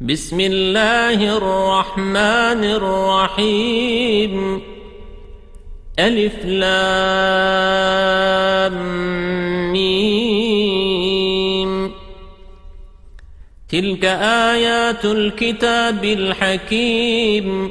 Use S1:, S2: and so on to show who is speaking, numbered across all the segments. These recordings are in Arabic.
S1: بسم الله الرحمن الرحيم. ألف لام ميم. تلك آيات الكتاب الحكيم.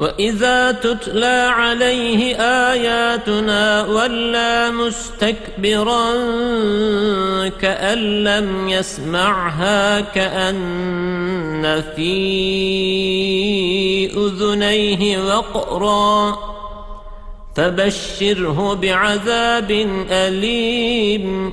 S1: وَإِذَا تُتْلَى عَلَيْهِ آيَاتُنَا وَلَّى مُسْتَكْبِرًا كَأَن لَّمْ يَسْمَعْهَا كَأَنَّ فِي أُذُنَيْهِ وَقْرًا فَبَشِّرْهُ بِعَذَابٍ أَلِيمٍ